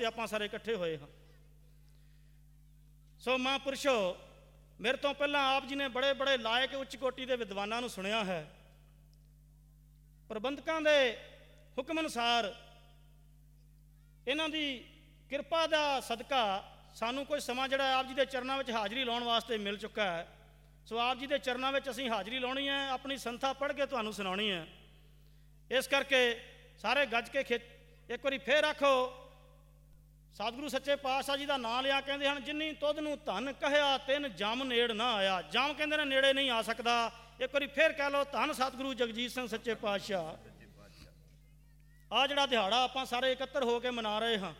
ਵਾਸਤੇ ਆਪਾਂ ਸਾਰੇ ਇਕੱਠੇ ਹੋਏ ਹਾਂ। ਸੋ ਮਹਾਂਪੁਰਸ਼ੋ, ਮੇਰੇ ਤੋਂ ਪਹਿਲਾਂ ਆਪ ਜੀ ਨੇ ਬੜੇ ਬੜੇ ਲਾਇਕ ਉੱਚ ਕੋਟੀ ਦੇ ਵਿਦਵਾਨਾਂ ਨੂੰ ਸੁਣਿਆ ਹੈ। ਪ੍ਰਬੰਧਕਾਂ ਦੇ ਹੁਕਮ ਅਨੁਸਾਰ ਇਹਨਾਂ ਦੀ ਕਿਰਪਾ ਦਾ ਸਦਕਾ ਸਾਨੂੰ ਕੁਝ ਸਮਾਂ ਜਿਹੜਾ ਆਪ ਜੀ ਦੇ ਚਰਨਾਂ ਵਿੱਚ ਹਾਜ਼ਰੀ ਲਾਉਣ ਵਾਸਤੇ ਮਿਲ ਚੁੱਕਾ ਹੈ। ਸੋ ਆਪ ਜੀ ਦੇ ਚਰਨਾਂ ਵਿੱਚ ਅਸੀਂ ਹਾਜ਼ਰੀ ਲਾਉਣੀ ਹੈ, ਆਪਣੀ ਸੰਥਾ ਪੜ੍ਹ ਕੇ ਤੁਹਾਨੂੰ ਸੁਣਾਉਣੀ ਹੈ। ਇਸ ਕਰਕੇ ਸਾਰੇ ਗੱਜ ਕੇ ਇੱਕ ਵਾਰੀ ਫੇਰ ਆਖੋ ਸਤਿਗੁਰੂ ਸੱਚੇ ਪਾਤਸ਼ਾਹ ਜੀ ਦਾ ਨਾਮ ਲਿਆ ਕਹਿੰਦੇ ਹਨ, ਜਿੰਨੀ ਤੁਧ ਨੂੰ ਧਨ ਕਹਿਆ, ਤਿੰਨ ਜਮ ਨੇੜ ਨਾ ਆਇਆ। ਜਮ ਕਹਿੰਦੇ ਨੇ ਨੇੜੇ ਨਹੀਂ ਆ ਸਕਦਾ। ਇੱਕ ਵਾਰੀ ਫੇਰ ਕਹਿ ਲਓ, ਧੰਨ ਸਤਿਗੁਰੂ ਜਗਜੀਤ ਸਿੰਘ ਸੱਚੇ ਪਾਤਸ਼ਾਹ। ਆ ਜਿਹੜਾ ਦਿਹਾੜਾ ਆਪਾਂ ਸਾਰੇ ਇਕੱਤਰ ਹੋ ਕੇ ਮਨਾ ਰਹੇ ਹਾਂ,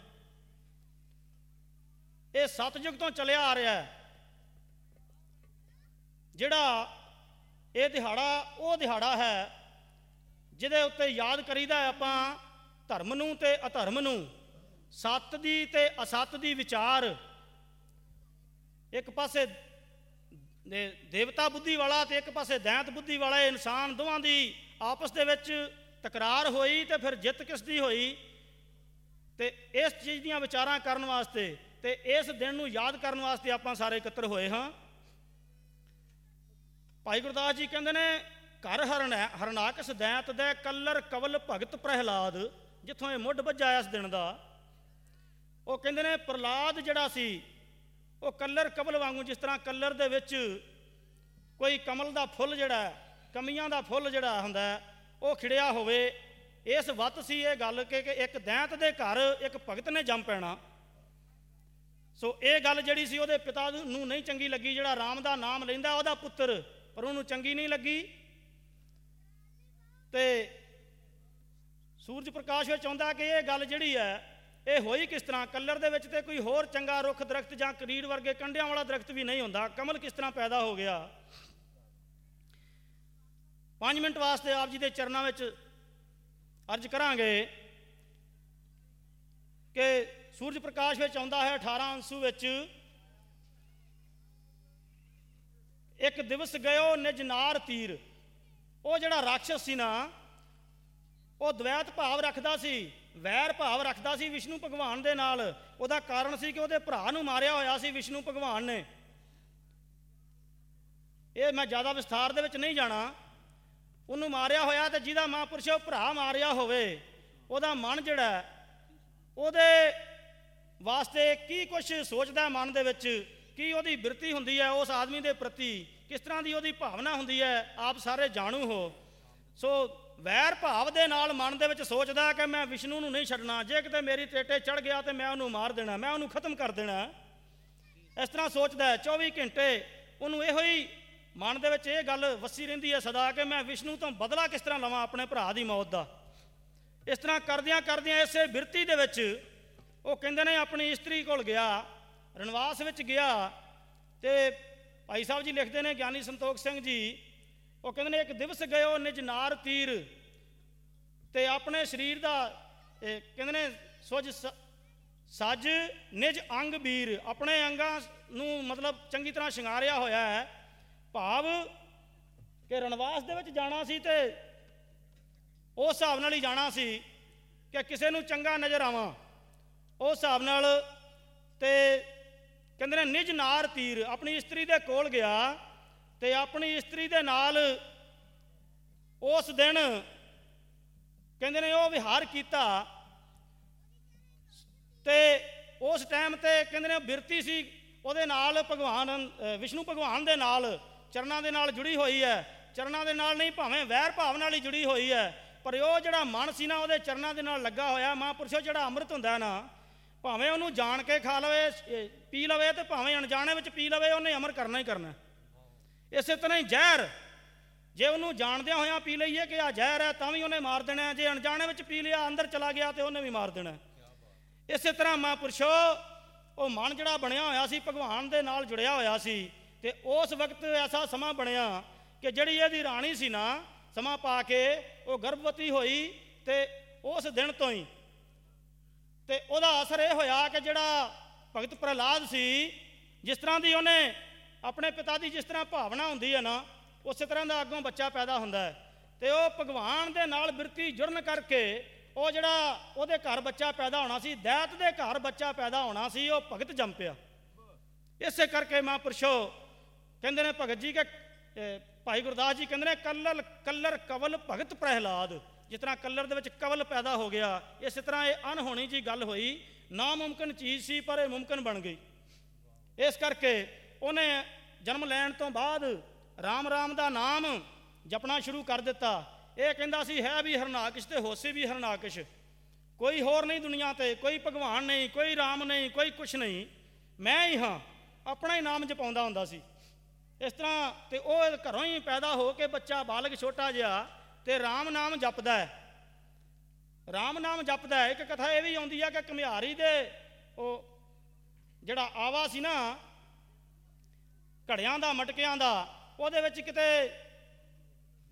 ਇਹ ਸਤਜੁਗ ਤੋਂ ਚੱਲਿਆ ਆ ਰਿਹਾ ਹੈ। ਜਿਹੜਾ ਇਹ ਦਿਹਾੜਾ, ਉਹ ਦਿਹਾੜਾ ਹੈ, ਜਿਹਦੇ ਉੱਤੇ ਯਾਦ ਕਰੀਦਾ ਆਪਾਂ ਧਰਮ ਨੂੰ ਤੇ ਅਧਰਮ ਨੂੰ। ਸੱਤ ਦੀ ਤੇ ਅਸੱਤ ਦੀ ਵਿਚਾਰ। ਇੱਕ ਪਾਸੇ ਦੇਵਤਾ ਬੁੱਧੀ ਵਾਲਾ ਤੇ ਇੱਕ ਪਾਸੇ ਦੈਂਤ ਬੁੱਧੀ ਵਾਲਾ ਇਨਸਾਨ ਦੋਵਾਂ ਦੀ ਆਪਸ ਦੇ ਵਿੱਚ ਤਕਰਾਰ ਹੋਈ ਤੇ ਫਿਰ ਜਿੱਤ ਕਿਸ ਦੀ ਹੋਈ? ਤੇ ਇਸ ਚੀਜ਼ ਦੀਆਂ ਵਿਚਾਰਾਂ ਕਰਨ ਵਾਸਤੇ ਤੇ ਇਸ ਦਿਨ ਨੂੰ ਯਾਦ ਕਰਨ ਵਾਸਤੇ ਆਪਾਂ ਸਾਰੇ ਇਕੱਤਰ ਹੋਏ ਹਾਂ। ਭਾਈ ਗੁਰਦਾਸ ਜੀ ਕਹਿੰਦੇ ਨੇ, ਘਰ ਹਰਨ ਹਰਨਾਕਸ ਦੈਂਤ ਦੇ ਕੱਲਰ ਕਵਲ ਭਗਤ ਪ੍ਰਹਿਲਾਦ, ਜਿੱਥੋਂ ਇਹ ਮੁੱਢ ਵੱਜਾ ਇਸ ਦਿਨ ਦਾ। ਉਹ ਕਹਿੰਦੇ ਨੇ ਪ੍ਰਲਾਦ ਜਿਹੜਾ ਸੀ, ਉਹ ਕੱਲਰ ਕਵਲ ਵਾਂਗੂ ਜਿਸ ਤਰ੍ਹਾਂ ਕੱਲਰ ਦੇ ਵਿੱਚ ਕੋਈ ਕਮਲ ਦਾ ਫੁੱਲ ਜਿਹੜਾ ਕਮੀਆਂ ਦਾ ਫੁੱਲ ਜਿਹੜਾ ਹੁੰਦਾ ਉਹ ਖਿੜਿਆ ਹੋਵੇ। ਇਸ ਵੱਤ ਸੀ ਇਹ ਗੱਲ ਕਿ ਕਿ ਇੱਕ ਦੈਂਤ ਦੇ ਘਰ ਇੱਕ ਭਗਤ ਨੇ ਜੰਮ ਪੈਣਾ। ਸੋ ਇਹ ਗੱਲ ਜਿਹੜੀ ਸੀ ਉਹਦੇ ਪਿਤਾ ਨੂੰ ਨਹੀਂ ਚੰਗੀ ਲੱਗੀ, ਜਿਹੜਾ ਰਾਮ ਦਾ ਨਾਮ ਲੈਂਦਾ ਉਹਦਾ ਪੁੱਤਰ, ਪਰ ਉਹਨੂੰ ਚੰਗੀ ਨਹੀਂ ਲੱਗੀ। ਤੇ ਸੂਰਜ ਪ੍ਰਕਾਸ਼ ਵਿੱਚ ਆਉਂਦਾ ਕਿ ਇਹ ਗੱਲ ਜਿਹੜੀ ਹੈ ਇਹ ਹੋਈ ਕਿਸ ਤਰ੍ਹਾਂ? ਕਲਰ ਦੇ ਵਿੱਚ ਤੇ ਕੋਈ ਹੋਰ ਚੰਗਾ ਰੁੱਖ ਦਰਖਤ ਜਾਂ ਕਰੀੜ ਵਰਗੇ ਕੰਡਿਆਂ ਵਾਲਾ ਦਰਖਤ ਵੀ ਨਹੀਂ ਹੁੰਦਾ। ਕਮਲ ਕਿਸ ਤਰ੍ਹਾਂ ਪੈਦਾ ਹੋ ਗਿਆ? 5 ਮਿੰਟ ਵਾਸਤੇ ਆਪ ਜੀ ਦੇ ਚਰਨਾਂ ਵਿੱਚ ਅਰਜ ਕਰਾਂਗੇ ਕਿ ਸੂਰਜ ਪ੍ਰਕਾਸ਼ ਵਿੱਚ ਆਉਂਦਾ ਹੈ 18 ਅੰਸ਼ੂ ਵਿੱਚ। ਇੱਕ ਦਿਵਸ ਗਇਓ ਨਿਜ ਨਾਰ ਤੀਰ। ਉਹ ਜਿਹੜਾ ਰਾਖਸ਼ ਸੀ ਨਾ, ਉਹ ਦ્વੈਤ ਭਾਵ ਰੱਖਦਾ ਸੀ। ਵੈਰ ਭਾਵ ਰੱਖਦਾ ਸੀ ਵਿਸ਼ਨੂੰ ਭਗਵਾਨ ਦੇ ਨਾਲ। ਉਹਦਾ ਕਾਰਨ ਸੀ ਕਿ ਉਹਦੇ ਭਰਾ ਨੂੰ ਮਾਰਿਆ ਹੋਇਆ ਸੀ ਵਿਸ਼ਨੂੰ ਭਗਵਾਨ ਨੇ। ਇਹ ਮੈਂ ਜ਼ਿਆਦਾ ਵਿਸਥਾਰ ਦੇ ਵਿੱਚ ਨਹੀਂ ਜਾਣਾ। ਉਹਨੂੰ ਮਾਰਿਆ ਹੋਇਆ ਤੇ ਜਿਹਦਾ ਮਹਾਂਪੁਰਸ਼ ਉਹ ਭਰਾ ਮਾਰਿਆ ਹੋਵੇ। ਉਹਦਾ ਮਨ ਜਿਹੜਾ ਉਹਦੇ ਵਾਸਤੇ ਕੀ ਕੁਝ ਸੋਚਦਾ ਮਨ ਦੇ ਵਿੱਚ? ਕੀ ਉਹਦੀ ਬਿਰਤੀ ਹੁੰਦੀ ਹੈ, ਉਸ ਆਦਮੀ ਦੇ ਪ੍ਰਤੀ? ਕਿਸ ਤਰ੍ਹਾਂ ਦੀ ਉਹਦੀ ਭਾਵਨਾ ਹੁੰਦੀ ਹੈ? ਆਪ ਸਾਰੇ ਜਾਣੂ ਹੋ। ਸੋ ਵੈਰ ਭਾਵ ਦੇ ਨਾਲ ਮਨ ਦੇ ਵਿੱਚ ਸੋਚਦਾ ਕਿ ਮੈਂ ਵਿਸ਼ਨੂੰ ਨੂੰ ਨਹੀਂ ਛੱਡਣਾ। ਜੇ ਕਿਤੇ ਮੇਰੀ ਟੇਟੇ ਚੜ ਗਿਆ ਤੇ ਮੈਂ ਉਹਨੂੰ ਮਾਰ ਦੇਣਾ, ਮੈਂ ਉਹਨੂੰ ਖਤਮ ਕਰ ਦੇਣਾ। ਇਸ ਤਰ੍ਹਾਂ ਸੋਚਦਾ ਹੈ 24 ਘੰਟੇ ਉਹਨੂੰ ਇਹੋ ਹੀ ਮਨ ਦੇ ਵਿੱਚ ਇਹ ਗੱਲ ਵਸੀ ਰਹਿੰਦੀ ਹੈ ਸਦਾ ਕਿ ਮੈਂ ਵਿਸ਼ਨੂੰ ਤੋਂ ਬਦਲਾ ਕਿਸ ਤਰ੍ਹਾਂ ਲਵਾਂ ਆਪਣੇ ਭਰਾ ਦੀ ਮੌਤ ਦਾ। ਇਸ ਤਰ੍ਹਾਂ ਕਰਦਿਆਂ ਕਰਦਿਆਂ ਇਸੇ ਬਿਰਤੀ ਦੇ ਵਿੱਚ ਉਹ ਕਹਿੰਦੇ ਨੇ, ਆਪਣੀ ਇਸਤਰੀ ਕੋਲ ਗਿਆ, ਰਣਵਾਸ ਵਿੱਚ ਗਿਆ ਤੇ ਭਾਈ ਸਾਹਿਬ ਜੀ ਲਿਖਦੇ ਨੇ, ਗਿਆਨੀ ਸੰਤੋਖ ਸਿੰਘ ਜੀ ਉਹ ਕਹਿੰਦੇ ਨੇ, ਇੱਕ ਦਿਵਸ ਗਇਓ ਨਿਜ ਨਾਰ ਤੀਰ। ਤੇ ਆਪਣੇ ਸਰੀਰ ਦਾ ਕਹਿੰਦੇ ਨੇ, ਸੁਜ ਸ- ਸੱਜ, ਨਿਜ ਅੰਗ ਵੀਰ ਆਪਣੇ ਅੰਗਾਂ ਨੂੰ ਮਤਲਬ ਚੰਗੀ ਤਰ੍ਹਾਂ ਸ਼ਿੰਗਾਰਿਆ ਹੋਇਆ ਹੈ। ਭਾਵ ਕਿ ਰਣਵਾਸ ਦੇ ਵਿੱਚ ਜਾਣਾ ਸੀ ਤੇ ਉਸ ਹਿਸਾਬ ਨਾਲ ਹੀ ਜਾਣਾ ਸੀ ਕਿ ਕਿਸੇ ਨੂੰ ਚੰਗਾ ਨਜ਼ਰ ਆਵਾਂ। ਉਸ ਹਿਸਾਬ ਨਾਲ ਤੇ ਕਹਿੰਦੇ ਨੇ, ਨਿਜ ਨਾਰ ਤੀਰ, ਆਪਣੀ ਇਸਤਰੀ ਦੇ ਕੋਲ ਗਿਆ। ਤੇ ਆਪਣੀ ਇਸਤਰੀ ਦੇ ਨਾਲ ਉਸ ਦਿਨ ਕਹਿੰਦੇ ਨੇ ਉਹ ਵਿਹਾਰ ਕੀਤਾ ਤੇ ਉਸ ਟਾਈਮ ਤੇ ਕਹਿੰਦੇ ਨੇ ਬਿਰਤੀ ਸੀ, ਉਹਦੇ ਨਾਲ ਭਗਵਾਨ ਵਿਸ਼ਨੂੰ ਭਗਵਾਨ ਦੇ ਨਾਲ, ਚਰਨਾਂ ਦੇ ਨਾਲ ਜੁੜੀ ਹੋਈ ਹੈ। ਚਰਨਾਂ ਦੇ ਨਾਲ ਨਹੀਂ, ਭਾਵੇਂ ਵੈਰ ਭਾਵ ਨਾਲ ਹੀ ਜੁੜੀ ਹੋਈ ਹੈ, ਪਰ ਉਹ ਜਿਹੜਾ ਮਨ ਸੀ ਨਾ, ਉਹਦੇ ਚਰਨਾਂ ਦੇ ਨਾਲ ਲੱਗਾ ਹੋਇਆ। ਮਹਾਂਪੁਰਸ਼ੋ, ਜਿਹੜਾ ਅੰਮ੍ਰਿਤ ਹੁੰਦਾ ਨਾ, ਭਾਵੇਂ ਉਹਨੂੰ ਜਾਣ ਕੇ ਖਾ ਲਵੇ ਪੀ ਲਵੇ ਤੇ ਭਾਵੇਂ ਅਣਜਾਣੇ ਵਿੱਚ ਪੀ ਲਵੇ, ਉਹਨੇ ਅਮਰ ਕਰਨਾ ਹੀ ਕਰਨਾ। ਇਸੇ ਤਰ੍ਹਾਂ ਹੀ ਜ਼ਹਿਰ। ਜੇ ਉਹਨੂੰ ਜਾਣਦਿਆਂ ਹੋਇਆਂ ਪੀ ਲਈਏ ਕਿ ਆ ਜ਼ਹਿਰ ਹੈ, ਤਾਂ ਵੀ ਉਹਨੇ ਮਾਰ ਦੇਣਾ ਜੇ ਅਣਜਾਣੇ ਵਿੱਚ ਪੀ ਲਿਆ, ਅੰਦਰ ਚਲਾ ਗਿਆ ਤੇ ਉਹਨੇ ਵੀ ਮਾਰ ਦੇਣਾ ਇਸੇ ਤਰ੍ਹਾਂ ਮਹਾਂਪੁਰਸ਼ੋ ਉਹ ਮਨ ਜਿਹੜਾ ਬਣਿਆ ਹੋਇਆ ਸੀ, ਭਗਵਾਨ ਦੇ ਨਾਲ ਜੁੜਿਆ ਹੋਇਆ ਸੀ ਤੇ ਉਸ ਵਕਤ ਐਸਾ ਸਮਾਂ ਬਣਿਆ ਕਿ ਜਿਹੜੀ ਇਹਦੀ ਰਾਣੀ ਸੀ ਨਾ, ਸਮਾਂ ਪਾ ਕੇ ਉਹ ਗਰਭਵਤੀ ਹੋਈ ਤੇ ਉਸ ਦਿਨ ਤੋਂ ਹੀ ਤੇ ਉਹਦਾ ਅਸਰ ਇਹ ਹੋਇਆ ਕਿ ਜਿਹੜਾ ਭਗਤ ਪ੍ਰਹਲਾਦ ਸੀ, ਜਿਸ ਤਰ੍ਹਾਂ ਦੀ ਉਹਨੇ ਆਪਣੇ ਪਿਤਾ ਦੀ ਜਿਸ ਤਰ੍ਹਾਂ ਭਾਵਨਾ ਹੁੰਦੀ ਹੈ ਨਾ, ਉਸੇ ਤਰ੍ਹਾਂ ਦਾ ਅੱਗੋਂ ਬੱਚਾ ਪੈਦਾ ਹੁੰਦਾ ਹੈ। ਤੇ ਉਹ ਭਗਵਾਨ ਦੇ ਨਾਲ ਬਿਰਤੀ ਜੁੜਨ ਕਰਕੇ ਉਹ ਜਿਹੜਾ ਉਹਦੇ ਘਰ ਬੱਚਾ ਪੈਦਾ ਹੋਣਾ ਸੀ, ਦੈਤ ਦੇ ਘਰ ਬੱਚਾ ਪੈਦਾ ਹੋਣਾ ਸੀ, ਉਹ ਭਗਤ ਜੰਮ ਪਿਆ। ਇਸੇ ਕਰਕੇ ਮਹਾਂਪੁਰਸ਼ੋ ਕਹਿੰਦੇ ਨੇ ਭਗਤ ਜੀ ਕਿ ਭਾਈ ਗੁਰਦਾਸ ਜੀ ਕਹਿੰਦੇ ਨੇ, ਕੱਲਰ ਕੱਲਰ ਕਵਲ ਭਗਤ ਪ੍ਰਹਿਲਾਦ। ਜਿਸ ਤਰ੍ਹਾਂ ਕੱਲਰ ਦੇ ਵਿੱਚ ਕਵਲ ਪੈਦਾ ਹੋ ਗਿਆ, ਇਸੇ ਤਰ੍ਹਾਂ ਇਹ ਅਨਹੋਣੀ ਜੀ ਗੱਲ ਹੋਈ। ਨਾਮੁਮਕਿਨ ਚੀਜ਼ ਸੀ, ਪਰ ਇਹ ਮੁਮਕਿਨ ਬਣ ਗਈ। ਇਸ ਕਰਕੇ ਉਹਨੇ ਜਨਮ ਲੈਣ ਤੋਂ ਬਾਅਦ ਰਾਮ ਰਾਮ ਦਾ ਨਾਮ ਜਪਣਾ ਸ਼ੁਰੂ ਕਰ ਦਿੱਤਾ। ਇਹ ਕਹਿੰਦਾ ਸੀ, ਹੈ ਵੀ ਹਰਨਾਕਸ਼ ਤੇ ਹੋਸੀ ਵੀ ਹਰਨਾਕਸ਼। ਕੋਈ ਹੋਰ ਨਹੀਂ ਦੁਨੀਆ ਤੇ, ਕੋਈ ਭਗਵਾਨ ਨਹੀਂ, ਕੋਈ ਰਾਮ ਨਹੀਂ, ਕੋਈ ਕੁਛ ਨਹੀਂ। ਮੈਂ ਹੀ ਹਾਂ। ਆਪਣਾ ਹੀ ਨਾਮ ਜਪਾਉਂਦਾ ਹੁੰਦਾ ਸੀ। ਇਸ ਤਰ੍ਹਾਂ ਤੇ ਉਹ ਘਰੋਂ ਹੀ ਪੈਦਾ ਹੋ ਕੇ ਬੱਚਾ ਬਾਲਗ ਛੋਟਾ ਜਿਹਾ ਤੇ ਰਾਮ ਨਾਮ ਜਪਦਾ ਹੈ। ਰਾਮ ਨਾਮ ਜਪਦਾ ਹੈ। ਇੱਕ ਕਥਾ ਇਹ ਵੀ ਆਉਂਦੀ ਹੈ ਕਿ ਘੁਮਿਆਰੀ ਦੇ ਉਹ ਜਿਹੜਾ ਆਵਾ ਸੀ ਨਾ ਘੜਿਆਂ ਦਾ, ਮਟਕਿਆਂ ਦਾ, ਉਹਦੇ ਵਿੱਚ ਕਿਤੇ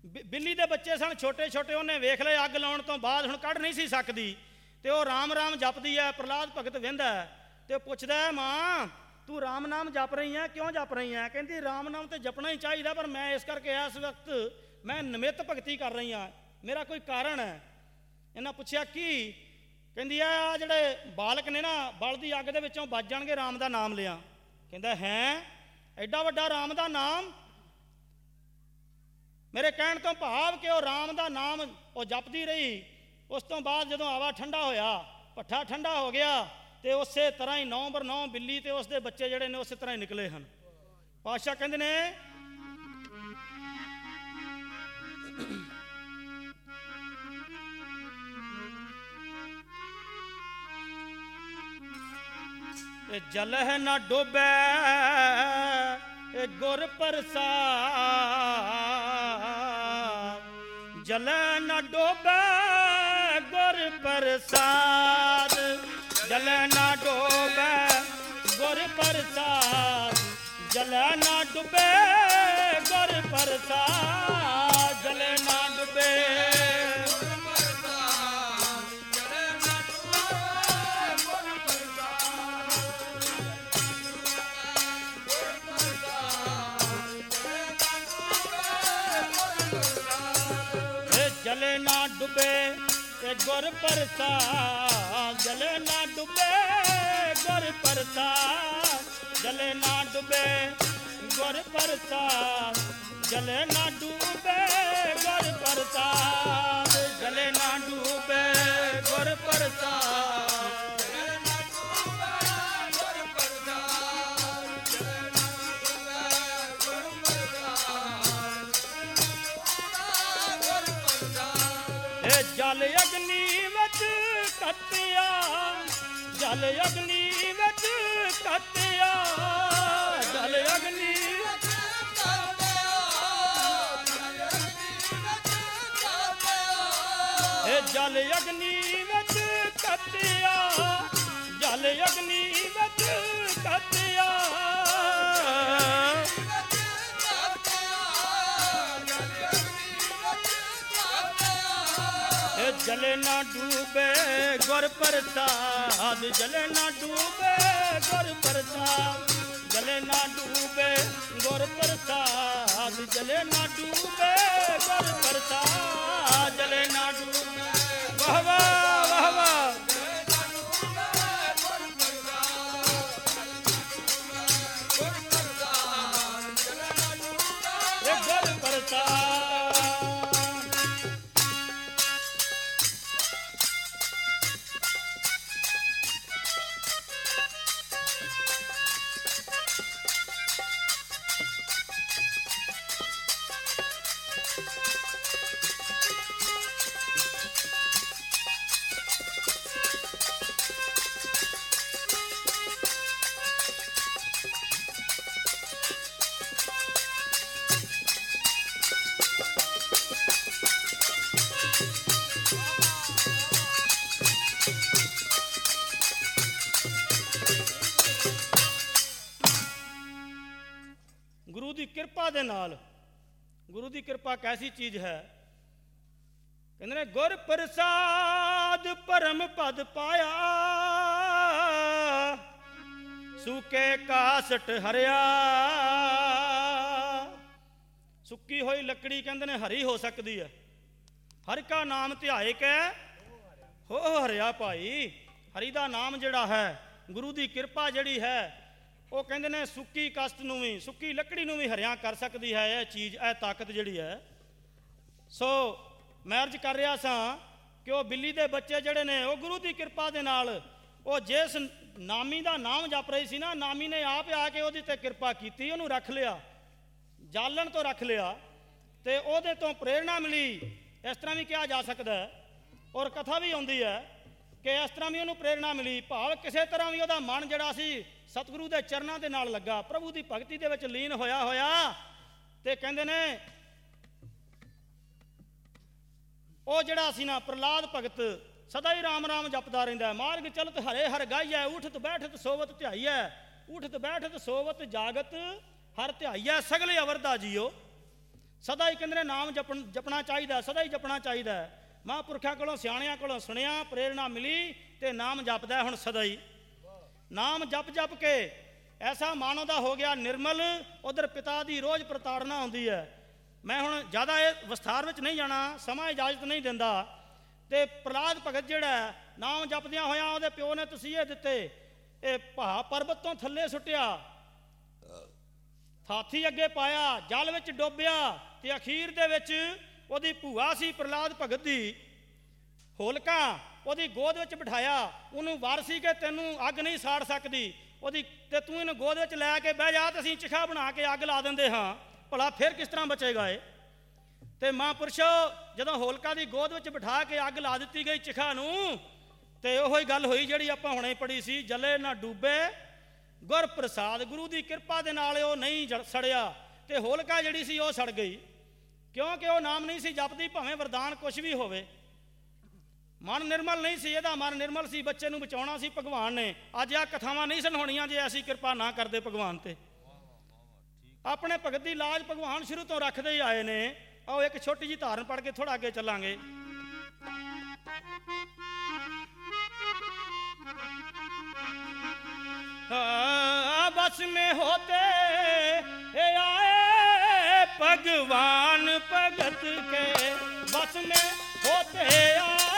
ਬਿ- ਬਿੱਲੀ ਦੇ ਬੱਚੇ ਸਨ ਛੋਟੇ ਛੋਟੇ ਉਹਨੇ ਵੇਖ ਲਏ, ਅੱਗ ਲਾਉਣ ਤੋਂ ਬਾਅਦ ਹੁਣ ਕੱਢ ਨਹੀਂ ਸੀ ਸਕਦੀ। ਤੇ ਉਹ ਰਾਮ ਰਾਮ ਜਪਦੀ ਹੈ ਪ੍ਰਲਾਦ ਭਗਤ ਵਹਿੰਦਾ ਹੈ, ਤੇ ਉਹ ਪੁੱਛਦਾ ਮਾਂ, ਤੂੰ ਰਾਮ ਨਾਮ ਜਪ ਰਹੀ ਹੈ, ਕਿਉਂ ਜਪ ਰਹੀ ਹੈ? ਕਹਿੰਦੀ ਰਾਮ ਨਾਮ ਤੇ ਜਪਣਾ ਹੀ ਚਾਹੀਦਾ, ਪਰ ਮੈਂ ਇਸ ਕਰਕੇ ਇਸ ਵਕਤ ਮੈਂ ਨਿਮਿਤ ਭਗਤੀ ਕਰ ਰਹੀ ਹਾਂ। ਮੇਰਾ ਕੋਈ ਕਾਰਨ ਹੈ? ਇਹਨਾਂ ਪੁੱਛਿਆ, ਕੀ? ਕਹਿੰਦੀ ਆ ਆਹ ਜਿਹੜੇ ਬਾਲਕ ਨੇ ਨਾ ਬਲ ਦੀ ਅੱਗ ਦੇ ਵਿੱਚੋਂ ਬਚ ਜਾਣਗੇ, ਰਾਮ ਦਾ ਨਾਮ ਲਿਆ। ਕਹਿੰਦਾ, ਹੈ? ਐਡਾ ਵੱਡਾ ਰਾਮ ਦਾ ਨਾਮ? ਮੇਰੇ ਕਹਿਣ ਤੋਂ ਭਾਵ ਕਿ ਉਹ ਰਾਮ ਦਾ ਨਾਮ ਉਹ ਜਪਦੀ ਰਹੀ। ਉਸ ਤੋਂ ਬਾਅਦ ਜਦੋਂ ਆਵਾ ਠੰਡਾ ਹੋਇਆ ਪੱਠਾ ਠੰਡਾ ਹੋ ਗਿਆ ਤੇ ਉਸੇ ਤਰ੍ਹਾਂ ਹੀ ਨੌ ਬਰ ਨੌ ਬਿੱਲੀ ਤੇ ਉਸਦੇ ਬੱਚੇ ਜਿਹੜੇ ਨੇ ਉਸੇ ਤਰ੍ਹਾਂ ਹੀ ਨਿਕਲੇ ਹਨ। ਪਾਤਸ਼ਾਹ ਕਹਿੰਦੇ ਨੇ ਇਹ ਨਾ ਡੋਬੈ। ਗੁਰ ਪ੍ਰਸਾਦ। ਜਲ ਨਾ ਡੋਬੈ ਗੁਰ ਪ੍ਰਸਾਦ। ਜਲ ਨਾ ਡੋਬੈ ਗੁਰ ਪ੍ਰਸਾਦ। ਜਲੈ ਨਾ ਡੁੱਬੇ ਗੁਰ ਪ੍ਰਸਾਦ। ਜਲ ਨਾ ਡੁਬੇ ਤੇ ਗੁਰ ਪ੍ਰਸਾਦ ਜਲੇ ਨਾ ਡੁਬੇ ਗੁਰ ਪ੍ਰਸਾਦ ਜਲੇ ਨਾ ਡੁਬੇ ਗੁਰ ਪ੍ਰਸਾਦ ਜਲੇ ਨਾ ਡੁਬੇ ਗੁਰ ਪ੍ਰਸਾਦ ਜਲੇ ਨਾ ਡੁਬੇ ਗੁਰ ਪ੍ਰਸਾਦ ਜਲ ਅਗਨੀ ਵਿੱਚ ਕੱਤਿਆ ਜਲ ਅਗਨੀ ਵਿੱਚ ਕੱਤਿਆ ਜਲ ਅਗਨੀ ਜਲ ਅਗਨੀ ਵਿੱਚ ਕੱਤਿਆ ਜਲ ਅਗਨੀ ਜਲੇ ਨਾ ਡੂਬੇ ਗੁਰ ਪ੍ਰਸਾਦ, ਜਲੇ ਨਾ ਡੂਬੇ ਗੁਰ ਪ੍ਰਸਾਦ, ਜਲੇ ਨਾ ਡੂਬੇ ਗੁਰ ਪ੍ਰਸਾਦ, ਜਲੇ ਨਾ ਡੂਬੇ ਗੁਰ ਪ੍ਰਸਾਦ, ਜਲੇ ਨਾ ਡੂਬੇ ਵਾਹ ਵਾਹ ਦੇ ਨਾਲ ਗੁਰੂ ਦੀ ਕਿਰਪਾ ਕੈਸੀ ਚੀਜ਼ ਹੈ। ਕਹਿੰਦੇ ਨੇ, ਗੁਰ ਪ੍ਰਸਾਦ ਪਰਮ ਪਦ ਪਾਇਆ। ਸੁਕੇ ਕਾਸਟ ਹਰਿਆ। ਸੁੱਕੀ ਹੋਈ ਲੱਕੜੀ ਕਹਿੰਦੇ ਨੇ, ਹਰੀ ਹੋ ਸਕਦੀ ਹੈ। ਹਰ ਕਾ ਨਾਮ ਧਿਆਏ ਕੈ, ਹੋ ਹਰਿਆ ਭਾਈ। ਹਰੀ ਦਾ ਨਾਮ ਜਿਹੜਾ ਹੈ, ਗੁਰੂ ਦੀ ਕਿਰਪਾ ਜਿਹੜੀ ਹੈ ਉਹ ਕਹਿੰਦੇ ਨੇ ਸੁੱਕੀ ਕਸ਼ਟ ਨੂੰ ਵੀ, ਸੁੱਕੀ ਲੱਕੜੀ ਨੂੰ ਵੀ ਹਰਿਆ ਕਰ ਸਕਦੀ ਹੈ, ਇਹ ਚੀਜ਼, ਇਹ ਤਾਕਤ ਜਿਹੜੀ ਹੈ। ਸੋ ਮੈਂ ਅਰਜ਼ ਕਰ ਰਿਹਾ ਸਾਂ ਕਿ ਉਹ ਬਿੱਲੀ ਦੇ ਬੱਚੇ ਜਿਹੜੇ ਨੇ, ਉਹ ਗੁਰੂ ਦੀ ਕਿਰਪਾ ਦੇ ਨਾਲ, ਉਹ ਜਿਸ ਨਾਮੀ ਦਾ ਨਾਮ ਜਪ ਰਹੀ ਸੀ ਨਾ, ਨਾਮੀ ਨੇ ਆਪ ਆ ਕੇ ਉਹਦੇ ਤੇ ਕਿਰਪਾ ਕੀਤੀ, ਉਹਨੂੰ ਰੱਖ ਲਿਆ, ਜਾਲਣ ਤੋਂ ਰੱਖ ਲਿਆ, ਤੇ ਉਹਦੇ ਤੋਂ ਪ੍ਰੇਰਣਾ ਮਿਲੀ। ਇਸ ਤਰ੍ਹਾਂ ਵੀ ਕਿਹਾ ਜਾ ਸਕਦਾ ਹੈ, ਔਰ ਕਥਾ ਵੀ ਆਉਂਦੀ ਹੈ ਕਿ ਇਸ ਤਰ੍ਹਾਂ ਵੀ ਉਹਨੂੰ ਪ੍ਰੇਰਣਾ ਮਿਲੀ। ਭਾਵ ਕਿਸੇ ਤਰ੍ਹਾਂ ਵੀ ਉਹਦਾ ਮਨ ਜਿਹੜਾ ਸੀ ਸਤਿਗੁਰੂ ਦੇ ਚਰਨਾਂ ਦੇ ਨਾਲ ਲੱਗਾ, ਪ੍ਰਭੂ ਦੀ ਭਗਤੀ ਦੇ ਵਿੱਚ ਲੀਨ ਹੋਇਆ ਹੋਇਆ ਤੇ ਕਹਿੰਦੇ ਨੇ, ਉਹ ਜਿਹੜਾ ਸੀ ਨਾ ਪ੍ਰਲਾਦ ਭਗਤ ਸਦਾ ਹੀ ਰਾਮ ਰਾਮ ਜਪਦਾ ਰਹਿੰਦਾ ਮਾਰਗ ਚਲਤ ਹਰੇ ਹਰ ਗਾਈਐ, ਉਠਤ ਬੈਠਤ ਸੋਵਤ ਧਿਆਈਐ, ਉਠਤ ਬੈਠਤ ਸੋਵਤ ਜਾਗਤ ਹਰ ਧਿਆਈਐ, ਸਗਲੇ ਅਵਰਦਾ ਜੀਓ। ਸਦਾ ਹੀ ਕਹਿੰਦੇ ਨੇ ਨਾਮ ਜਪਣ, ਜਪਣਾ ਚਾਹੀਦਾ ਸਦਾ ਹੀ ਜਪਣਾ ਚਾਹੀਦਾ ਮਹਾਂਪੁਰਖਾਂ ਕੋਲੋਂ, ਸਿਆਣਿਆਂ ਕੋਲੋਂ ਸੁਣਿਆ, ਪ੍ਰੇਰਣਾ ਮਿਲੀ ਤੇ ਨਾਮ ਜਪਦਾ ਹੁਣ ਸਦਾ ਹੀ। ਨਾਮ ਜਪ ਜਪ ਕੇ ਐਸਾ ਮਨ ਦਾ ਹੋ ਗਿਆ ਨਿਰਮਲ, ਉਧਰ ਪਿਤਾ ਦੀ ਰੋਜ਼ ਪ੍ਰਤਾੜਨਾ ਹੁੰਦੀ ਹੈ। ਮੈਂ ਹੁਣ ਜ਼ਿਆਦਾ ਇਹ ਵਿਸਥਾਰ ਵਿੱਚ ਨਹੀਂ ਜਾਣਾ, ਸਮਾਂ ਇਜਾਜ਼ਤ ਨਹੀਂ ਦਿੰਦਾ। ਤੇ ਪ੍ਰਲਾਦ ਭਗਤ ਜਿਹੜਾ ਨਾਮ ਜਪਦਿਆਂ ਹੋਇਆਂ ਉਹਦੇ ਪਿਓ ਨੇ ਤਸੀਹੇ ਦਿੱਤੇ। ਇਹ ਭਾ ਪਰਬਤ ਤੋਂ ਥੱਲੇ ਸੁੱਟਿਆ। ਹਾਥੀ ਅੱਗੇ ਪਾਇਆ, ਜਲ ਵਿੱਚ ਡੋਬਿਆ ਤੇ ਅਖੀਰ ਦੇ ਵਿੱਚ ਉਹਦੀ ਭੂਆ ਸੀ ਪ੍ਰਲਾਦ ਭਗਤ ਦੀ ਹੋਲਕਾ। ਉਹਦੀ ਗੋਦ ਵਿੱਚ ਬਿਠਾਇਆ, ਉਹਨੂੰ ਵਾਰ ਸੀ ਕਿ ਤੈਨੂੰ ਅੱਗ ਨਹੀਂ ਸਾੜ ਸਕਦੀ। ਉਹਦੀ ਤੇ ਤੂੰ ਇਹਨੂੰ ਗੋਦ ਵਿੱਚ ਲੈ ਕੇ ਬਹਿ ਜਾ ਤੇ ਅਸੀਂ ਚਿਖਾ ਬਣਾ ਕੇ ਅੱਗ ਲਾ ਦਿੰਦੇ ਹਾਂ। ਭਲਾ ਫਿਰ ਕਿਸ ਤਰ੍ਹਾਂ ਬਚੇਗਾ ਇਹ? ਤੇ ਮਹਾਂਪੁਰਸ਼ੋ ਜਦੋਂ ਹੋਲਕਾ ਦੀ ਗੋਦ ਵਿੱਚ ਬਿਠਾ ਕੇ ਅੱਗ ਲਾ ਦਿੱਤੀ ਗਈ ਚਿਖਾ ਨੂੰ, ਤੇ ਉਹੋ ਹੀ ਗੱਲ ਹੋਈ ਜਿਹੜੀ ਆਪਾਂ ਹੁਣੇ ਪੜ੍ਹੀ ਸੀ, ਜਲੇ ਨਾ ਡੂਬੇ ਗੁਰ ਪ੍ਰਸਾਦ ਗੁਰੂ ਦੀ ਕਿਰਪਾ ਦੇ ਨਾਲ ਉਹ ਨਹੀਂ ਜਲ- ਸੜਿਆ। ਤੇ ਹੋਲਕਾ ਜਿਹੜੀ ਸੀ ਉਹ ਸੜ ਗਈ। ਕਿਉਂਕਿ ਉਹ ਨਾਮ ਨਹੀਂ ਸੀ ਜਪਦੀ, ਭਾਵੇਂ ਵਰਦਾਨ ਕੁਝ ਵੀ ਹੋਵੇ। ਮਨ ਨਿਰਮਲ ਨਹੀਂ ਸੀ ਇਹਦਾ ਮਨ ਨਿਰਮਲ ਸੀ ਬੱਚੇ ਨੂੰ ਬਚਾਉਣਾ ਸੀ ਭਗਵਾਨ ਨੇ ਅੱਜ ਆ ਕਥਾਵਾਂ ਨਹੀਂ ਸਨ ਹੋਣੀਆਂ ਜੇ ਐਸੀ ਕਿਰਪਾ ਨਾ ਕਰਦੇ ਭਗਵਾਨ ਤੇ ਆਪਣੇ ਭਗਤ ਦੀ ਲਾਜ ਭਗਵਾਨ ਸ਼ੁਰੂ ਤੋਂ ਰੱਖਦੇ ਹੀ ਆਏ ਨੇ ਆਓ ਇੱਕ ਛੋਟੀ ਜੀ ਧਾਰਨ ਪੜ ਕੇ ਥੋੜਾ ਅੱਗੇ ਚੱਲਾਂਗੇ हाँ, बस में होते हे आए भगवान भगत के बस में होते आए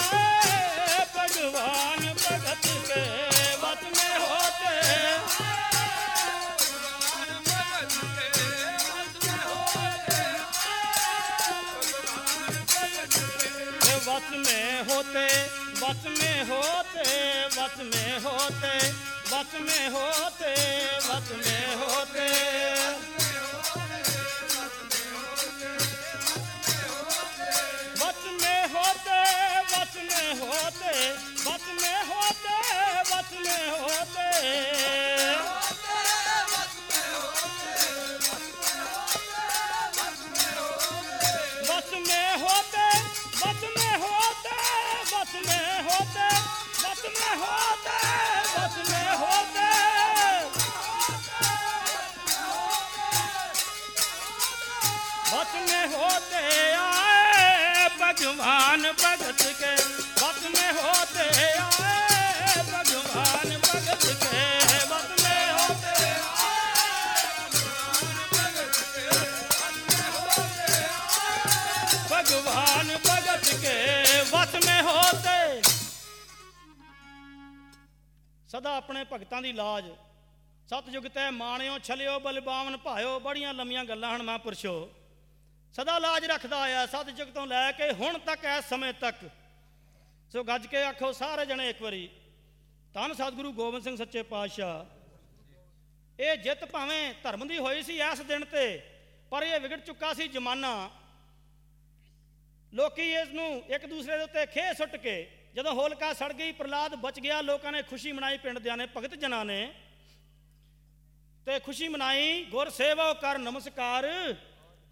होते बस में होते बस में होते बस में होते बस में होते बस में होते बस में होते ਸਦਾ ਆਪਣੇ ਭਗਤਾਂ ਦੀ ਲਾਜ। ਸਤਜੁਗ ਤੈ ਮਾਣਿਓ, ਛਲਿਓ, ਬਲਬਾਵਨ ਭਾਇਓ, ਬੜੀਆਂ ਲੰਮੀਆਂ ਗੱਲਾਂ ਹਨ ਮਹਾਂਪੁਰਸ਼ੋ। ਸਦਾ ਲਾਜ ਰੱਖਦਾ ਆਇਆ ਸਤਜੁਗ ਤੋਂ ਲੈ ਕੇ ਹੁਣ ਤੱਕ, ਇਸ ਸਮੇਂ ਤੱਕ। ਸੋ ਗੱਜ ਕੇ ਆਖੋ ਸਾਰੇ ਜਣੇ ਇੱਕ ਵਾਰੀ ਧੰਨ ਸਤਿਗੁਰੂ ਗੋਬਿੰਦ ਸਿੰਘ ਸੱਚੇ ਪਾਤਸ਼ਾਹ। ਇਹ ਜਿੱਤ ਭਾਵੇਂ ਧਰਮ ਦੀ ਹੋਈ ਸੀ ਇਸ ਦਿਨ ਤੇ, ਪਰ ਇਹ ਵਿਗੜ ਚੁੱਕਾ ਸੀ ਜ਼ਮਾਨਾ। ਲੋਕੀ ਇਸ ਨੂੰ ਇੱਕ ਦੂਸਰੇ ਦੇ ਉੱਤੇ ਖੇ ਸੁੱਟ ਕੇ ਜਦੋਂ ਹੋਲਕਾ ਸੜ ਗਈ ਪ੍ਰਲਾਦ ਬਚ ਗਿਆ, ਲੋਕਾਂ ਨੇ ਖੁਸ਼ੀ ਮਨਾਈ ਪਿੰਡ ਦਿਆਂ ਨੇ, ਭਗਤ ਜਨਾਂ ਨੇ। ਤੇ ਖੁਸ਼ੀ ਮਨਾਈ, ਗੁਰ ਸੇਵਾ ਕਰ ਨਮਸਕਾਰ।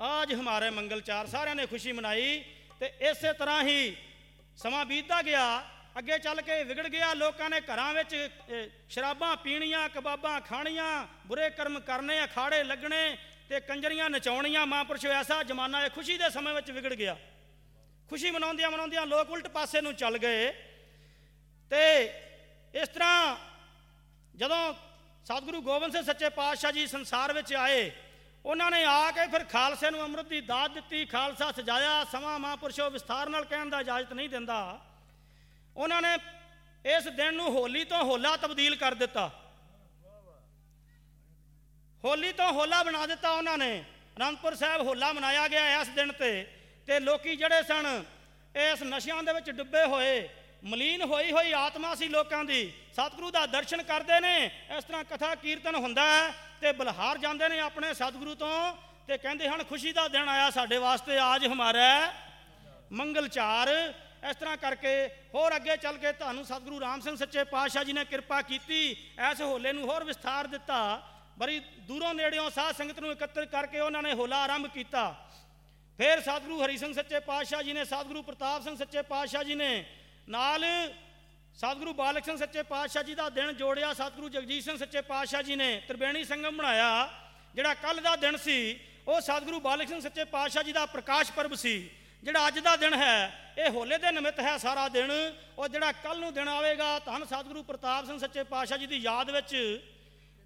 ਆਜ ਹਮਾਰੇ ਮੰਗਲਚਾਰ ਸਾਰਿਆਂ ਨੇ ਖੁਸ਼ੀ ਮਨਾਈ। ਤੇ ਇਸੇ ਤਰ੍ਹਾਂ ਹੀ ਸਮਾਂ ਬੀਤਦਾ ਗਿਆ, ਅੱਗੇ ਚੱਲ ਕੇ ਵਿਗੜ ਗਿਆ, ਲੋਕਾਂ ਨੇ ਘਰਾਂ ਵਿੱਚ ਸ਼ਰਾਬਾਂ ਪੀਣੀਆਂ, ਕਬਾਬਾਂ ਖਾਣੀਆਂ, ਬੁਰੇ ਕਰਮ ਕਰਨੇ, ਅਖਾੜੇ ਲੱਗਣੇ ਤੇ ਕੰਜਰੀਆਂ ਨਚਾਉਣੀਆਂ, ਮਹਾਂਪੁਰਸ਼ ਐਸਾ ਜ਼ਮਾਨਾ ਇਹ ਖੁਸ਼ੀ ਦੇ ਸਮੇਂ ਵਿੱਚ ਵਿਗੜ ਗਿਆ। ਖੁਸ਼ੀ ਮਨਾਉਂਦਿਆਂ ਮਨਾਉਂਦਿਆਂ ਲੋਕ ਉਲਟ ਪਾਸੇ ਨੂੰ ਚੱਲ ਗਏ। ਤੇ ਇਸ ਤਰ੍ਹਾਂ ਜਦੋਂ ਸਤਿਗੁਰੂ ਗੋਬਿੰਦ ਸਿੰਘ ਸੱਚੇ ਪਾਤਸ਼ਾਹ ਜੀ ਸੰਸਾਰ ਵਿੱਚ ਆਏ, ਉਹਨਾਂ ਨੇ ਆ ਕੇ ਫਿਰ ਖਾਲਸੇ ਨੂੰ ਅੰਮ੍ਰਿਤ ਦੀ ਦਾਤ ਦਿੱਤੀ, ਖਾਲਸਾ ਸਜਾਇਆ, ਸਮਾਂ ਮਹਾਂਪੁਰਸ਼ੋ ਵਿਸਥਾਰ ਨਾਲ ਕਹਿਣ ਦਾ ਇਜਾਜ਼ਤ ਨਹੀਂ ਦਿੰਦਾ। ਉਹਨਾਂ ਨੇ ਇਸ ਦਿਨ ਨੂੰ ਹੋਲੀ ਤੋਂ ਹੋਲਾ ਤਬਦੀਲ ਕਰ ਦਿੱਤਾ। ਹੋਲੀ ਤੋਂ ਹੋਲਾ ਬਣਾ ਦਿੱਤਾ ਉਹਨਾਂ ਨੇ। ਅਨੰਦਪੁਰ ਸਾਹਿਬ ਹੋਲਾ ਮਨਾਇਆ ਗਿਆ ਇਸ ਦਿਨ ਤੇ। ਤੇ ਲੋਕੀ ਜਿਹੜੇ ਸਨ, ਇਸ ਨਸ਼ਿਆਂ ਦੇ ਵਿੱਚ ਡੁੱਬੇ ਹੋਏ, ਮਲੀਨ ਹੋਈ ਹੋਈ ਆਤਮਾ ਸੀ ਲੋਕਾਂ ਦੀ। ਸਤਿਗੁਰੂ ਦਾ ਦਰਸ਼ਨ ਕਰਦੇ ਨੇ, ਇਸ ਤਰ੍ਹਾਂ ਕਥਾ ਕੀਰਤਨ ਹੁੰਦਾ ਹੈ ਤੇ ਬਲਹਾਰ ਜਾਂਦੇ ਨੇ ਆਪਣੇ ਸਤਿਗੁਰੂ ਤੋਂ ਤੇ ਕਹਿੰਦੇ ਹਨ, ਖੁਸ਼ੀ ਦਾ ਦਿਨ ਆਇਆ ਸਾਡੇ ਵਾਸਤੇ, ਆਜ ਹਮਾਰਾ ਮੰਗਲਚਾਰ ਇਸ ਤਰ੍ਹਾਂ ਕਰਕੇ ਹੋਰ ਅੱਗੇ ਚੱਲ ਕੇ ਤੁਹਾਨੂੰ ਸਤਿਗੁਰੂ ਰਾਮ ਸਿੰਘ ਸੱਚੇ ਪਾਤਸ਼ਾਹ ਜੀ ਨੇ ਕਿਰਪਾ ਕੀਤੀ, ਇਸ ਹੋਲੇ ਨੂੰ ਹੋਰ ਵਿਸਥਾਰ ਦਿੱਤਾ। ਬੜੀ ਦੂਰੋਂ ਨੇੜਿਓਂ ਸਾਧ ਸੰਗਤ ਨੂੰ ਇਕੱਤਰ ਕਰਕੇ ਉਹਨਾਂ ਨੇ ਹੋਲਾ ਆਰੰਭ ਕੀਤਾ। ਫਿਰ ਸਤਿਗੁਰੂ ਹਰੀ ਸਿੰਘ ਸੱਚੇ ਪਾਤਸ਼ਾਹ ਜੀ ਨੇ, ਸਤਿਗੁਰੂ ਪ੍ਰਤਾਪ ਸਿੰਘ ਸੱਚੇ ਪਾਤਸ਼ਾਹ ਜੀ ਨੇ ਨਾਲ ਸਤਿਗੁਰੂ ਬਾਲਕ ਸਿੰਘ ਸੱਚੇ ਪਾਤਸ਼ਾਹ ਜੀ ਦਾ ਦਿਨ ਜੋੜਿਆ, ਸਤਿਗੁਰੂ ਜਗਜੀਤ ਸਿੰਘ ਸੱਚੇ ਪਾਤਸ਼ਾਹ ਜੀ ਨੇ ਤ੍ਰਿਵੇਣੀ ਸੰਗਮ ਬਣਾਇਆ, ਜਿਹੜਾ ਕੱਲ ਦਾ ਦਿਨ ਸੀ, ਉਹ ਸਤਿਗੁਰੂ ਬਾਲਕ ਸਿੰਘ ਸੱਚੇ ਪਾਤਸ਼ਾਹ ਜੀ ਦਾ ਪ੍ਰਕਾਸ਼ ਪਰਬ ਸੀ। ਜਿਹੜਾ ਅੱਜ ਦਾ ਦਿਨ ਹੈ, ਇਹ ਹੋਲੇ ਦੇ ਨਿਮਿਤ ਹੈ ਸਾਰਾ ਦਿਨ। ਉਹ ਜਿਹੜਾ ਕੱਲ ਨੂੰ ਦਿਨ ਆਵੇਗਾ, ਧੰਨ ਸਤਿਗੁਰੂ ਪ੍ਰਤਾਪ ਸਿੰਘ ਸੱਚੇ ਪਾਤਸ਼ਾਹ ਜੀ ਦੀ ਯਾਦ ਵਿੱਚ,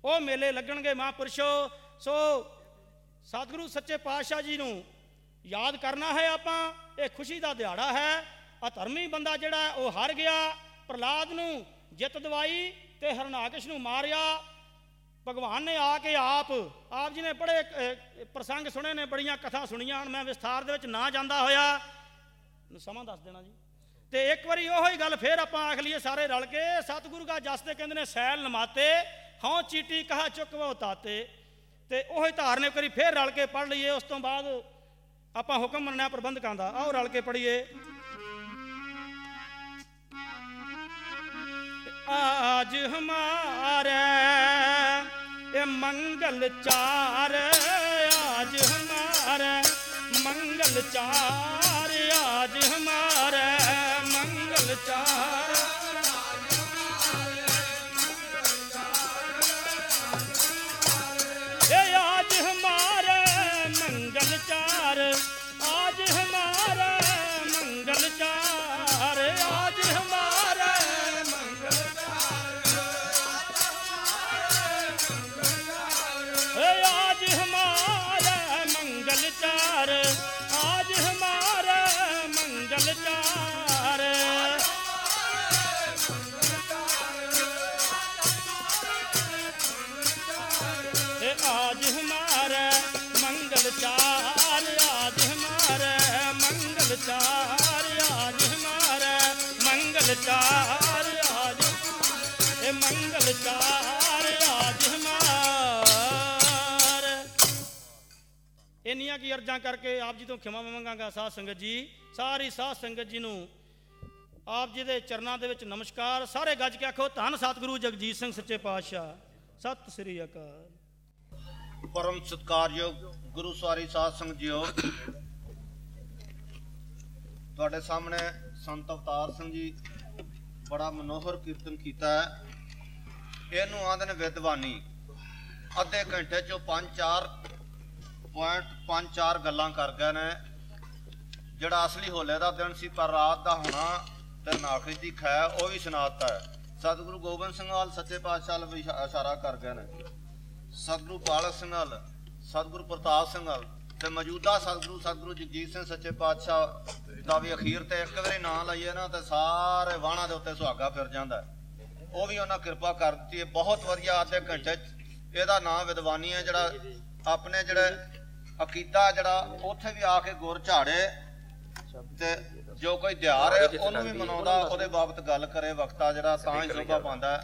ਉਹ ਮੇਲੇ ਲੱਗਣਗੇ ਮਹਾਂਪੁਰਸ਼ੋ। ਸੋ ਸਤਿਗੁਰੂ ਸੱਚੇ ਪਾਤਸ਼ਾਹ ਜੀ ਨੂੰ ਯਾਦ ਕਰਨਾ ਹੈ ਆਪਾਂ, ਇਹ ਖੁਸ਼ੀ ਦਾ ਦਿਹਾੜਾ ਹੈ। ਅਧਰਮੀ ਬੰਦਾ ਜਿਹੜਾ ਉਹ ਹਾਰ ਗਿਆ। ਪ੍ਰਲਾਦ ਨੂੰ ਜਿੱਤ ਦਵਾਈ ਤੇ ਹਰਨਾਕਸ਼ ਨੂੰ ਮਾਰਿਆ। ਭਗਵਾਨ ਨੇ ਆ ਕੇ ਆਪ ਆਪ ਜੀ ਨੇ ਬੜੇ ਪ੍ਰਸੰਗ ਸੁਣੇ ਨੇ, ਬੜੀਆਂ ਕਥਾ ਸੁਣੀਆਂ ਹਨ। ਮੈਂ ਵਿਸਥਾਰ ਦੇ ਵਿੱਚ ਨਾ ਜਾਂਦਾ ਹੋਇਆ। ਸਮਾਂ ਦੱਸ ਦੇਣਾ ਜੀ। ਤੇ ਇੱਕ ਵਾਰੀ ਉਹੋ ਹੀ ਗੱਲ ਫੇਰ ਆਪਾਂ ਆਖ ਲਈਏ ਸਾਰੇ ਰਲ ਕੇ। ਸਤਿਗੁਰੂ ਦਾ ਜਸ ਤੇ ਕਹਿੰਦੇ ਨੇ, ਸੈਲ ਨਮਾਤੇ, ਹਉ ਚੀਟੀ ਕਹਾ ਚੁੱਕਵੋ ਤਾਤੇ। ਤੇ ਉਹੀ ਧਾਰਨੇ ਕਰੀ ਫੇਰ ਰਲ ਕੇ ਪੜ ਲਈਏ। ਉਸ ਤੋਂ ਬਾਅਦ ਆਪਾਂ ਹੁਕਮ ਮੰਨਣਾ ਪ੍ਰਬੰਧਕਾਂ ਦਾ। ਆਓ ਰਲ ਕੇ ਪੜੀਏ ਆਜ ਹਮਾਰੇ, ਇਹ ਮੰਗਲ ਚਾਰ, ਆਜ ਹਮਾਰੇ, ਮੰਗਲ ਚਾਰ, ਆਜ ਹਮਾਰੇ, ਮੰਗਲ ਚਾਰ। ਇੰਨੀਆਂ ਕੀ ਅਰਜ਼ਾਂ ਕਰਕੇ ਆਪ ਜੀ ਤੋਂ ਖਿਮਾ ਮੰਗਾਂਗਾ ਸਾਧ ਸੰਗਤ ਜੀ। ਸਾਰੀ ਸਾਧ ਸੰਗਤ ਜੀ ਨੂੰ ਆਪ ਜੀ ਦੇ ਚਰਨਾਂ ਦੇ ਵਿੱਚ ਨਮਸਕਾਰ। ਸਾਰੇ ਗੱਜ ਕੇ ਆਖੋ, ਧੰਨ ਸਤਿਗੁਰੂ ਜਗਜੀਤ ਸਿੰਘ ਸੱਚੇ ਪਾਤਸ਼ਾਹ। ਸਤਿ ਸ੍ਰੀ ਅਕਾਲ। ਪਰਮ ਸਤਿਕਾਰਯੋਗ ਗੁਰੂ ਸਵਾਰੀ ਸਾਧ ਸੰਗਤ ਜੀਓ। ਤੁਹਾਡੇ ਸਾਹਮਣੇ ਸੰਤ ਅਵਤਾਰ ਸਿੰਘ ਜੀ ਬੜਾ ਮਨੋਹਰ ਕੀਰਤਨ ਕੀਤਾ ਹੈ। ਇਹਨੂੰ ਆਂਦੇ ਨੇ ਵਿਦਵਾਨੀ, ਅੱਧੇ ਘੰਟੇ ਚੋਂ ਪੰਜ ਚਾਰ ਪੁਆਇੰਟ ਪੰਜ ਚਾਰ ਗੱਲਾਂ ਕਰ ਗਏ ਨੇ। ਜਿਹੜਾ ਅਸਲੀ ਹੋਲੇ ਦਾ ਦਿਨ ਸੀ, ਪਰ ਰਾਤ ਦਾ ਹੋਣਾ ਤੇ ਨਾਖਰੀ ਦੀ ਖੈ, ਉਹ ਵੀ ਸੁਣਾਤਾ ਹੈ। ਸਤਿਗੁਰੂ ਗੋਬਿੰਦ ਸਿੰਘ ਵਾਲ ਸੱਚੇ ਪਾਤਸ਼ਾਹ ਵੱਲ ਇਸ਼ਾਰਾ ਕਰ ਗਏ ਨੇ। ਸਤਿਗੁਰੂ ਬਾਲਕ ਸਿੰਘ ਨਾਲ ਸਤਿਗੁਰੂ ਪ੍ਰਤਾਪ ਸਿੰਘ ਨਾਲ ਤੇ ਮੌਜੂਦਾ ਸਤਿਗੁਰੂ ਸਤਿਗੁਰੂ ਜਗਜੀਤ ਸਿੰਘ ਸੱਚੇ ਪਾਤਸ਼ਾਹ ਦਾ ਵੀ ਅਖੀਰ ਤੇ ਇੱਕ ਵਾਰੀ ਨਾਂ ਲਈਏ ਨਾ ਤੇ ਸਾਰੇ ਵਾਹਣਾ ਦੇ ਉੱਤੇ ਸੁਹਾਗਾ ਫਿਰ ਜਾਂਦਾ ਹੈ। ਉਹ ਵੀ ਉਹਨਾਂ ਕਿਰਪਾ ਕਰ ਦਿੱਤੀ ਹੈ। ਬਹੁਤ ਵਧੀਆ ਅੱਧੇ ਘੰਟੇ ਇਹਦਾ ਨਾਮ ਵਿਦਵਾਨੀ ਹੈ ਜਿਹੜਾ ਆਪਣੇ ਜਿਹੜੇ ਅਕੀਦਾ ਜਿਹੜਾ ਉੱਥੇ ਵੀ ਆ ਕੇ ਗੁਰ ਝਾੜੇ ਤੇ ਜੋ ਕੋਈ ਦਿਹਾੜ ਹੈ ਉਹਨੂੰ ਵੀ ਮਨਾਉਂਦਾ ਉਹਦੇ ਬਾਬਤ ਗੱਲ ਕਰੇ ਵਕਤਾ ਜਿਹੜਾ ਤਾਂ ਹੀ ਸ਼ੋਭਾ ਪਾਉਂਦਾ